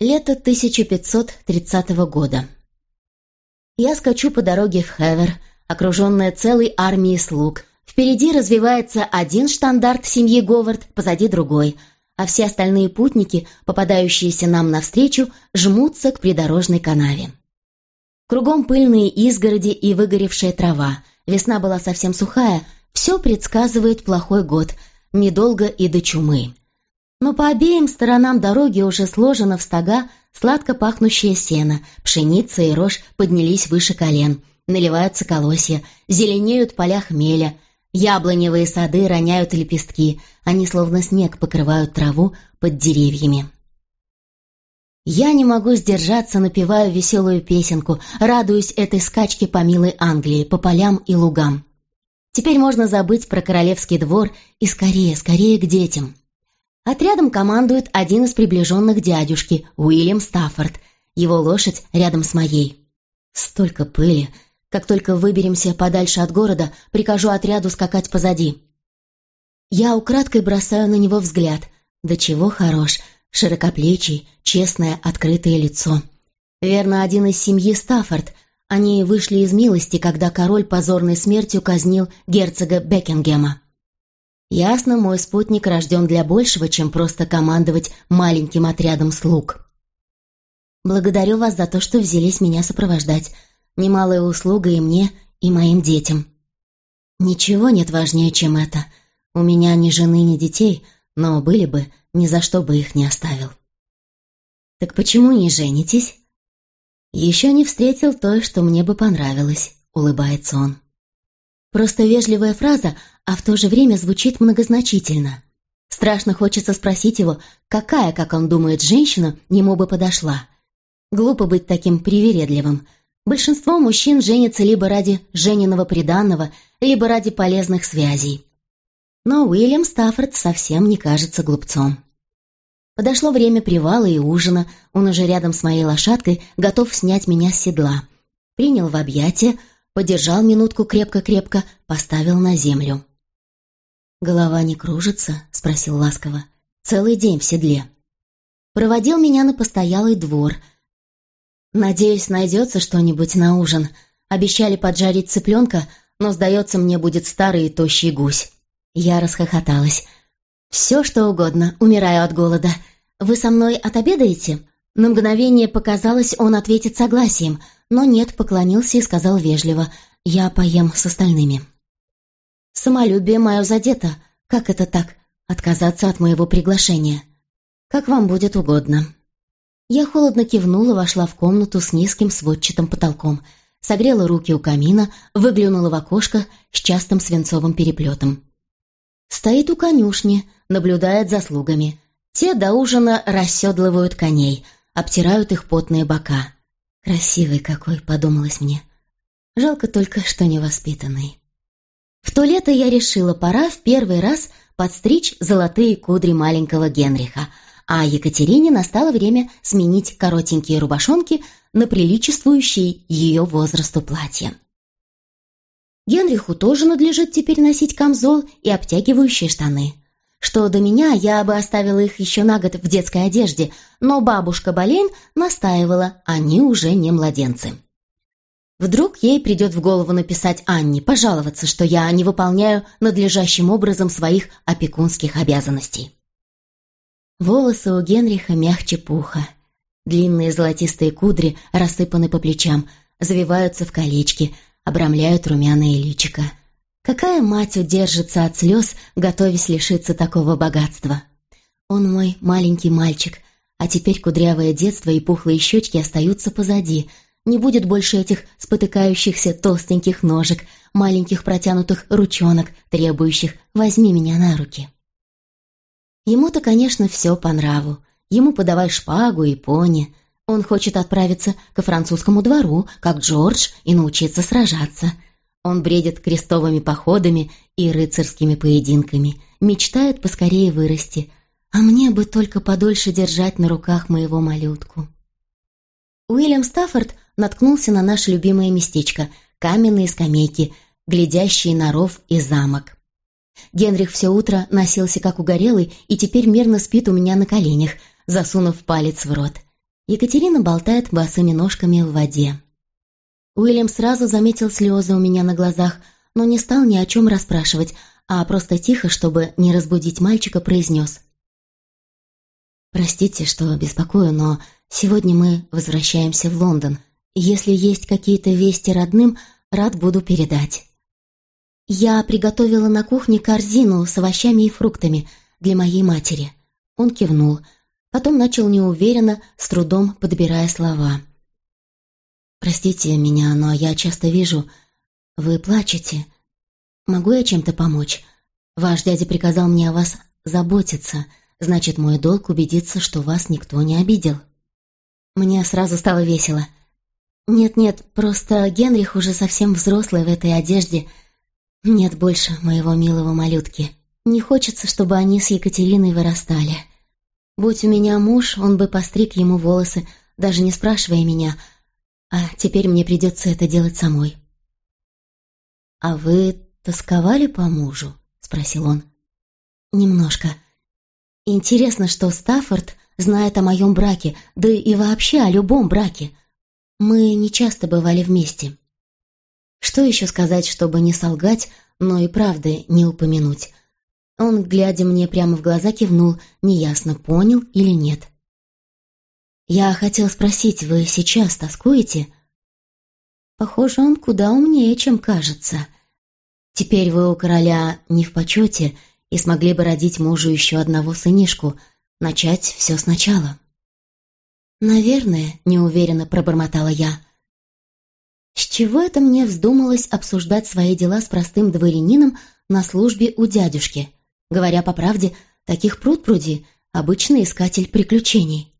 Лето 1530 года. Я скачу по дороге в Хевер, окруженная целой армией слуг. Впереди развивается один штандарт семьи Говард, позади другой, а все остальные путники, попадающиеся нам навстречу, жмутся к придорожной канаве. Кругом пыльные изгороди и выгоревшая трава. Весна была совсем сухая, все предсказывает плохой год, недолго и до чумы но по обеим сторонам дороги уже сложено в стога сладко пахнущее сено, пшеница и рожь поднялись выше колен, наливаются колосья, зеленеют поля хмеля, яблоневые сады роняют лепестки, они словно снег покрывают траву под деревьями. Я не могу сдержаться, напеваю веселую песенку, радуюсь этой скачке по милой Англии, по полям и лугам. Теперь можно забыть про королевский двор и скорее, скорее к детям. Отрядом командует один из приближенных дядюшки, Уильям Стаффорд. Его лошадь рядом с моей. Столько пыли. Как только выберемся подальше от города, прикажу отряду скакать позади. Я украдкой бросаю на него взгляд. Да чего хорош, широкоплечий, честное, открытое лицо. Верно, один из семьи Стаффорд. Они вышли из милости, когда король позорной смертью казнил герцога Бекингема. Ясно, мой спутник рожден для большего, чем просто командовать маленьким отрядом слуг. Благодарю вас за то, что взялись меня сопровождать. Немалая услуга и мне, и моим детям. Ничего нет важнее, чем это. У меня ни жены, ни детей, но были бы, ни за что бы их не оставил. Так почему не женитесь? Еще не встретил то, что мне бы понравилось, улыбается он. Просто вежливая фраза, а в то же время звучит многозначительно. Страшно хочется спросить его, какая, как он думает, женщина ему бы подошла. Глупо быть таким привередливым. Большинство мужчин женятся либо ради жененного приданного, либо ради полезных связей. Но Уильям Стаффорд совсем не кажется глупцом. Подошло время привала и ужина, он уже рядом с моей лошадкой, готов снять меня с седла. Принял в объятия, подержал минутку крепко-крепко, поставил на землю. «Голова не кружится?» — спросил ласково. «Целый день в седле». Проводил меня на постоялый двор. «Надеюсь, найдется что-нибудь на ужин. Обещали поджарить цыпленка, но, сдается мне, будет старый и тощий гусь». Я расхохоталась. «Все, что угодно, умираю от голода. Вы со мной отобедаете?» На мгновение показалось, он ответит согласием — но нет, поклонился и сказал вежливо, «Я поем с остальными». «Самолюбие мое задето. Как это так? Отказаться от моего приглашения? Как вам будет угодно». Я холодно кивнула, вошла в комнату с низким сводчатым потолком, согрела руки у камина, выглянула в окошко с частым свинцовым переплетом. Стоит у конюшни, наблюдает за слугами. Те до ужина расседлывают коней, обтирают их потные бока. Красивый какой, подумалось мне. Жалко только, что невоспитанный. В то лето я решила, пора в первый раз подстричь золотые кудри маленького Генриха, а Екатерине настало время сменить коротенькие рубашонки на приличествующие ее возрасту платья. Генриху тоже надлежит теперь носить камзол и обтягивающие штаны. Что до меня, я бы оставила их еще на год в детской одежде, но бабушка Болейн настаивала, они уже не младенцы. Вдруг ей придет в голову написать Анне, пожаловаться, что я не выполняю надлежащим образом своих опекунских обязанностей. Волосы у Генриха мягче пуха. Длинные золотистые кудри рассыпаны по плечам, завиваются в колечки, обрамляют румяное личико. Какая мать удержится от слез, готовясь лишиться такого богатства? Он мой маленький мальчик, а теперь кудрявое детство и пухлые щечки остаются позади. Не будет больше этих спотыкающихся толстеньких ножек, маленьких протянутых ручонок, требующих «возьми меня на руки». Ему-то, конечно, все по нраву. Ему подавай шпагу и пони. Он хочет отправиться ко французскому двору, как Джордж, и научиться сражаться — он бредит крестовыми походами и рыцарскими поединками, мечтает поскорее вырасти, а мне бы только подольше держать на руках моего малютку. Уильям Стаффорд наткнулся на наше любимое местечко — каменные скамейки, глядящие на ров и замок. Генрих все утро носился как угорелый и теперь мирно спит у меня на коленях, засунув палец в рот. Екатерина болтает босыми ножками в воде. Уильям сразу заметил слезы у меня на глазах, но не стал ни о чем расспрашивать, а просто тихо, чтобы не разбудить мальчика, произнес. «Простите, что беспокою, но сегодня мы возвращаемся в Лондон. Если есть какие-то вести родным, рад буду передать». Я приготовила на кухне корзину с овощами и фруктами для моей матери. Он кивнул – Потом начал неуверенно, с трудом подбирая слова. «Простите меня, но я часто вижу, вы плачете. Могу я чем-то помочь? Ваш дядя приказал мне о вас заботиться, значит, мой долг убедиться, что вас никто не обидел». Мне сразу стало весело. «Нет-нет, просто Генрих уже совсем взрослый в этой одежде. Нет больше моего милого малютки. Не хочется, чтобы они с Екатериной вырастали». Будь у меня муж, он бы постриг ему волосы, даже не спрашивая меня, а теперь мне придется это делать самой. «А вы тосковали по мужу?» — спросил он. «Немножко. Интересно, что Стаффорд знает о моем браке, да и вообще о любом браке. Мы не часто бывали вместе. Что еще сказать, чтобы не солгать, но и правды не упомянуть? Он, глядя мне прямо в глаза, кивнул, неясно, понял или нет. «Я хотел спросить, вы сейчас тоскуете?» «Похоже, он куда умнее, чем кажется. Теперь вы у короля не в почете и смогли бы родить мужу еще одного сынишку, начать все сначала». «Наверное», — неуверенно пробормотала я. «С чего это мне вздумалось обсуждать свои дела с простым дворянином на службе у дядюшки?» Говоря по правде, таких пруд-пруди — обычный искатель приключений.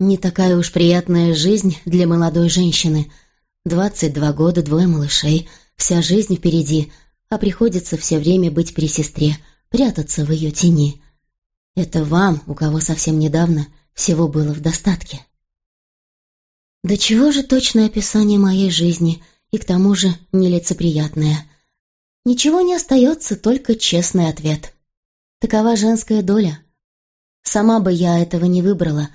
Не такая уж приятная жизнь для молодой женщины. Двадцать два года, двое малышей, вся жизнь впереди, а приходится все время быть при сестре, прятаться в ее тени. Это вам, у кого совсем недавно всего было в достатке. Да чего же точное описание моей жизни, и к тому же нелицеприятное. Ничего не остается, только честный ответ. Такова женская доля. Сама бы я этого не выбрала.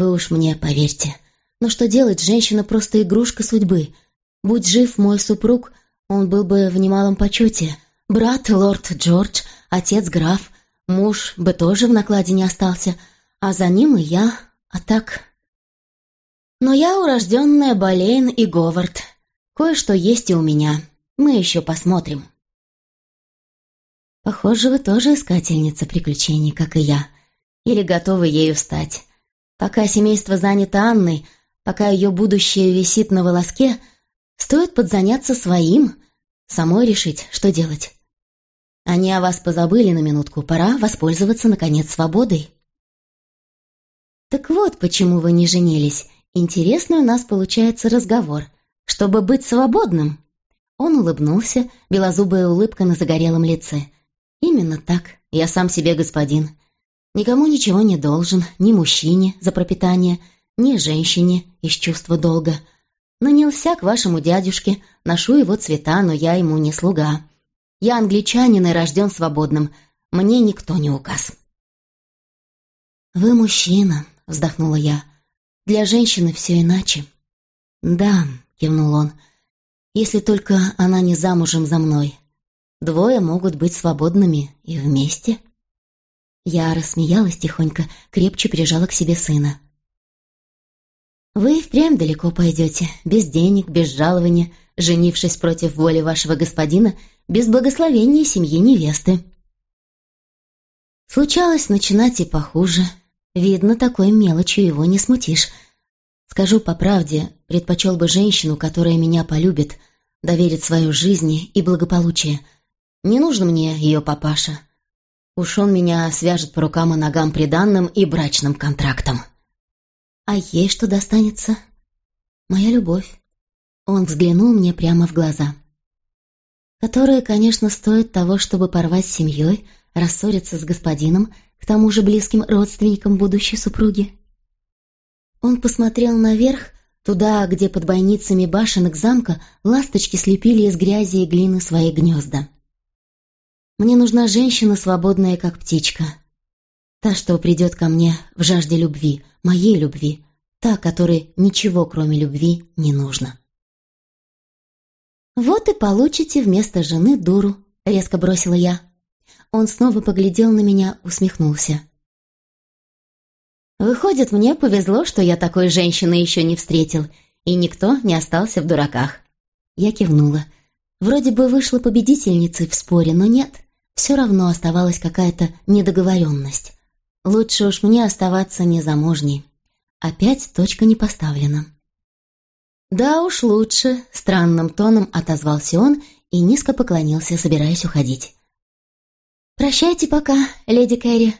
Вы уж мне поверьте. Но что делать, женщина просто игрушка судьбы. Будь жив мой супруг, он был бы в немалом почете. Брат лорд Джордж, отец граф, муж бы тоже в накладе не остался, а за ним и я, а так... Но я урожденная Болейн и Говард. Кое-что есть и у меня. Мы еще посмотрим. Похоже, вы тоже искательница приключений, как и я. Или готовы ею стать. Пока семейство занято Анной, пока ее будущее висит на волоске, стоит подзаняться своим, самой решить, что делать. Они о вас позабыли на минутку, пора воспользоваться, наконец, свободой. Так вот, почему вы не женились. Интересный у нас получается разговор. Чтобы быть свободным. Он улыбнулся, белозубая улыбка на загорелом лице. «Именно так. Я сам себе господин. Никому ничего не должен, ни мужчине за пропитание, ни женщине из чувства долга. Нанялся к вашему дядюшке, ношу его цвета, но я ему не слуга. Я англичанин и рожден свободным. Мне никто не указ». «Вы мужчина», — вздохнула я. «Для женщины все иначе». «Да», — кивнул он, — если только она не замужем за мной. Двое могут быть свободными и вместе. Я рассмеялась тихонько, крепче прижала к себе сына. «Вы впрямь далеко пойдете, без денег, без жалования, женившись против воли вашего господина, без благословения семьи невесты». Случалось начинать и похуже. Видно, такой мелочью его не смутишь. Скажу по правде, предпочел бы женщину, которая меня полюбит, доверит свою жизнь и благополучие. Не нужно мне ее папаша. Уж он меня свяжет по рукам и ногам приданным и брачным контрактом. А ей что достанется? Моя любовь. Он взглянул мне прямо в глаза. Которая, конечно, стоит того, чтобы порвать с семьей, рассориться с господином, к тому же близким родственником будущей супруги. Он посмотрел наверх, туда, где под бойницами башенок замка ласточки слепили из грязи и глины свои гнезда. «Мне нужна женщина, свободная, как птичка. Та, что придет ко мне в жажде любви, моей любви, та, которой ничего, кроме любви, не нужно. «Вот и получите вместо жены дуру», — резко бросила я. Он снова поглядел на меня, усмехнулся. «Выходит, мне повезло, что я такой женщины еще не встретил, и никто не остался в дураках». Я кивнула. Вроде бы вышла победительницей в споре, но нет, все равно оставалась какая-то недоговоренность. Лучше уж мне оставаться незамужней. Опять точка не поставлена. «Да уж лучше», — странным тоном отозвался он и низко поклонился, собираясь уходить. «Прощайте пока, леди Кэрри.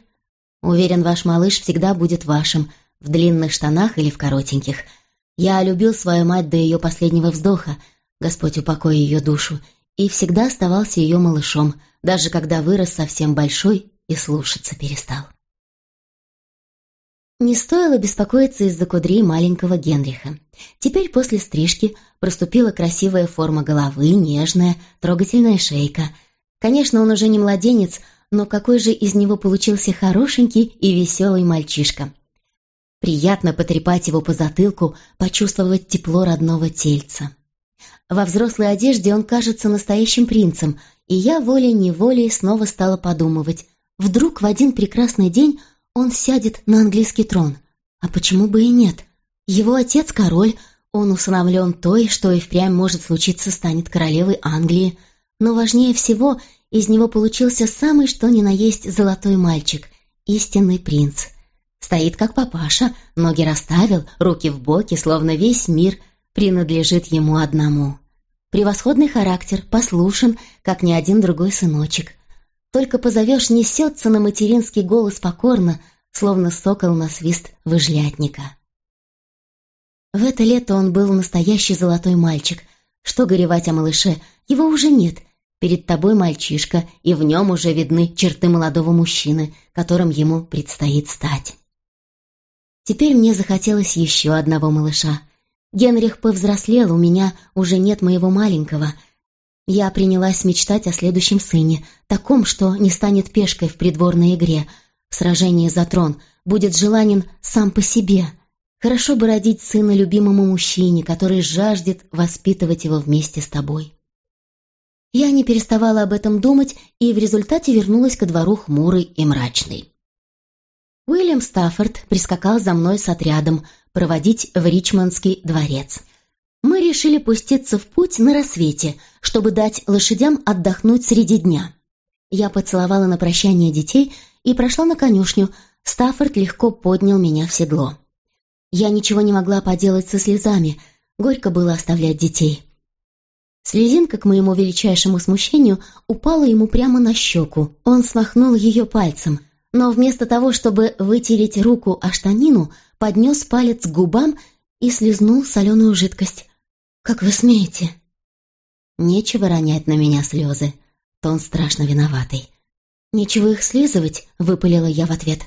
Уверен, ваш малыш всегда будет вашим, в длинных штанах или в коротеньких. Я любил свою мать до ее последнего вздоха, Господь упокой ее душу, и всегда оставался ее малышом, даже когда вырос совсем большой и слушаться перестал». Не стоило беспокоиться из-за кудрей маленького Генриха. Теперь после стрижки проступила красивая форма головы, нежная, трогательная шейка — Конечно, он уже не младенец, но какой же из него получился хорошенький и веселый мальчишка. Приятно потрепать его по затылку, почувствовать тепло родного тельца. Во взрослой одежде он кажется настоящим принцем, и я волей-неволей снова стала подумывать. Вдруг в один прекрасный день он сядет на английский трон. А почему бы и нет? Его отец король, он усыновлен той, что и впрямь может случиться станет королевой Англии – но важнее всего, из него получился самый что ни на есть золотой мальчик, истинный принц. Стоит как папаша, ноги расставил, руки в боки, словно весь мир принадлежит ему одному. Превосходный характер, послушен, как ни один другой сыночек. Только позовешь, несется на материнский голос покорно, словно сокол на свист выжлятника. В это лето он был настоящий золотой мальчик. Что горевать о малыше, его уже нет — Перед тобой мальчишка, и в нем уже видны черты молодого мужчины, которым ему предстоит стать. Теперь мне захотелось еще одного малыша. Генрих повзрослел, у меня уже нет моего маленького. Я принялась мечтать о следующем сыне, таком, что не станет пешкой в придворной игре. В сражении за трон будет желанен сам по себе. Хорошо бы родить сына любимому мужчине, который жаждет воспитывать его вместе с тобой. Я не переставала об этом думать и в результате вернулась ко двору хмурой и мрачной. Уильям Стаффорд прискакал за мной с отрядом проводить в Ричмондский дворец. Мы решили пуститься в путь на рассвете, чтобы дать лошадям отдохнуть среди дня. Я поцеловала на прощание детей и прошла на конюшню. Стаффорд легко поднял меня в седло. Я ничего не могла поделать со слезами, горько было оставлять детей. Слезинка, к моему величайшему смущению, упала ему прямо на щеку. Он смахнул ее пальцем, но вместо того, чтобы вытереть руку о штанину, поднес палец к губам и слезнул соленую жидкость. «Как вы смеете?» «Нечего ронять на меня слезы. Тон страшно виноватый». «Нечего их слизывать», — выпалила я в ответ.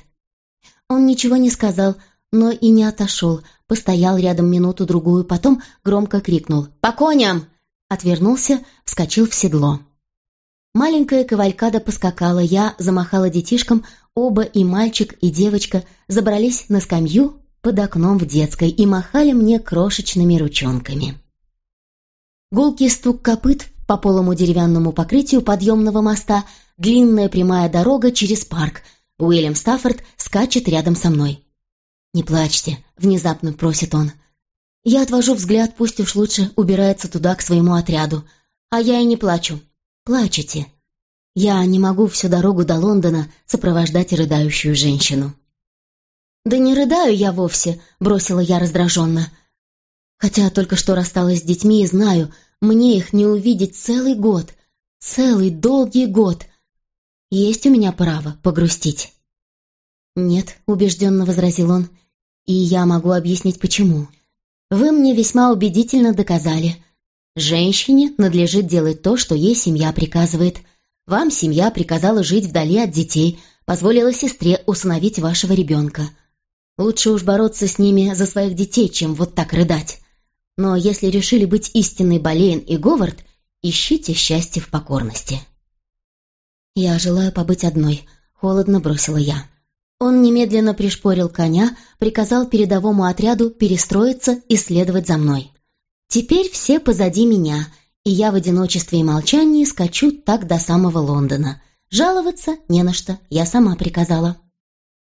Он ничего не сказал, но и не отошел, постоял рядом минуту-другую, потом громко крикнул «По коням!» отвернулся, вскочил в седло. Маленькая кавалькада поскакала, я замахала детишкам, оба и мальчик, и девочка забрались на скамью под окном в детской и махали мне крошечными ручонками. Гулкий стук копыт по полому деревянному покрытию подъемного моста, длинная прямая дорога через парк. Уильям Стаффорд скачет рядом со мной. «Не плачьте», — внезапно просит он. Я отвожу взгляд, пусть уж лучше убирается туда, к своему отряду. А я и не плачу. Плачете. Я не могу всю дорогу до Лондона сопровождать рыдающую женщину. «Да не рыдаю я вовсе», — бросила я раздраженно. «Хотя только что рассталась с детьми и знаю, мне их не увидеть целый год, целый долгий год. Есть у меня право погрустить». «Нет», — убежденно возразил он, — «и я могу объяснить, почему». Вы мне весьма убедительно доказали. Женщине надлежит делать то, что ей семья приказывает. Вам семья приказала жить вдали от детей, позволила сестре усыновить вашего ребенка. Лучше уж бороться с ними за своих детей, чем вот так рыдать. Но если решили быть истинной Болейн и Говард, ищите счастье в покорности. «Я желаю побыть одной», — холодно бросила я. Он немедленно пришпорил коня, приказал передовому отряду перестроиться и следовать за мной. Теперь все позади меня, и я в одиночестве и молчании скачу так до самого Лондона. Жаловаться не на что, я сама приказала.